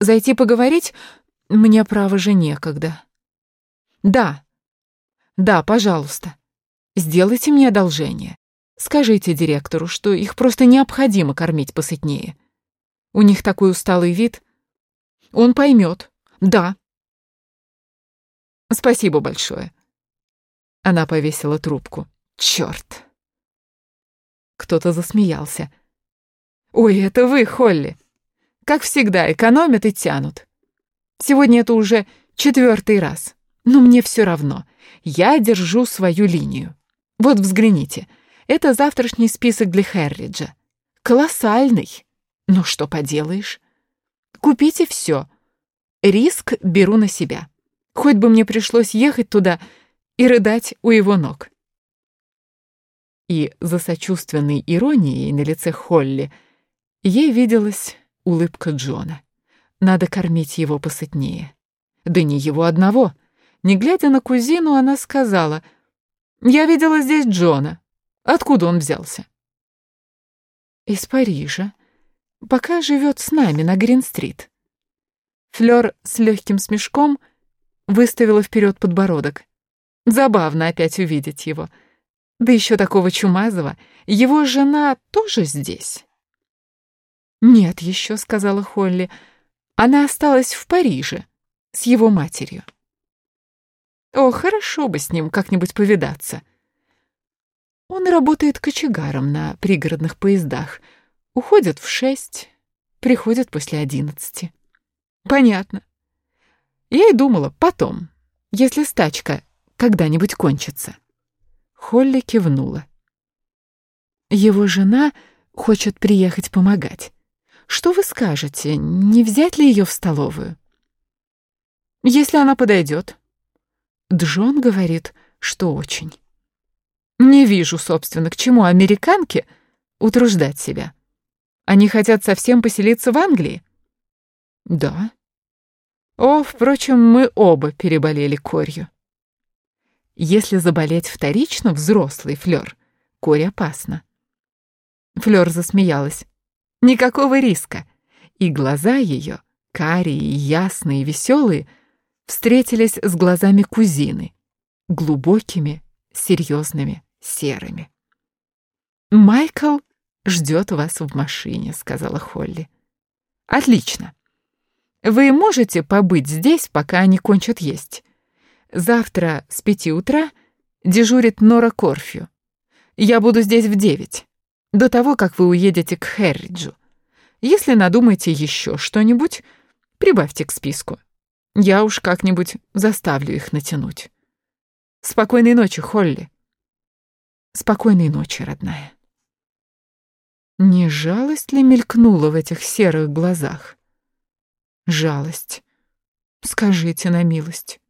Зайти поговорить? Мне, право же, некогда. Да, да, пожалуйста. Сделайте мне одолжение. Скажите директору, что их просто необходимо кормить посытнее. У них такой усталый вид. Он поймет. Да. Спасибо большое. Она повесила трубку. Черт. Кто-то засмеялся. Ой, это вы, Холли. Как всегда, экономят и тянут. Сегодня это уже четвертый раз. Но мне все равно. Я держу свою линию. Вот взгляните. Это завтрашний список для Херриджа. Колоссальный. Ну что поделаешь? Купите все. Риск беру на себя. Хоть бы мне пришлось ехать туда и рыдать у его ног. И за сочувственной иронией на лице Холли ей виделась улыбка Джона. Надо кормить его посытнее. Да не его одного. Не глядя на кузину, она сказала, «Я видела здесь Джона. Откуда он взялся?» «Из Парижа. Пока живет с нами на Грин-стрит». Флёр с легким смешком выставила вперед подбородок. Забавно опять увидеть его. Да еще такого чумазого. Его жена тоже здесь. «Нет еще», — сказала Холли. «Она осталась в Париже с его матерью». «О, хорошо бы с ним как-нибудь повидаться». Он работает кочегаром на пригородных поездах. Уходит в шесть, приходит после одиннадцати. Понятно. Я и думала, потом, если стачка когда-нибудь кончится. Холли кивнула. Его жена хочет приехать помогать. Что вы скажете, не взять ли ее в столовую? Если она подойдет. Джон говорит, что очень. Не вижу, собственно, к чему американке утруждать себя. Они хотят совсем поселиться в Англии? Да. О, впрочем, мы оба переболели корью. Если заболеть вторично, взрослый Флёр, корь опасно. Флёр засмеялась. Никакого риска. И глаза ее, карие, ясные, веселые, встретились с глазами кузины, глубокими, серьезными, серыми. «Майкл ждет вас в машине», — сказала Холли. «Отлично. Вы можете побыть здесь, пока они кончат есть. Завтра с пяти утра дежурит Нора Корфью. Я буду здесь в девять до того, как вы уедете к Херриджу. Если надумаете еще что-нибудь, прибавьте к списку. Я уж как-нибудь заставлю их натянуть. Спокойной ночи, Холли. Спокойной ночи, родная. Не жалость ли мелькнула в этих серых глазах? Жалость. Скажите на милость.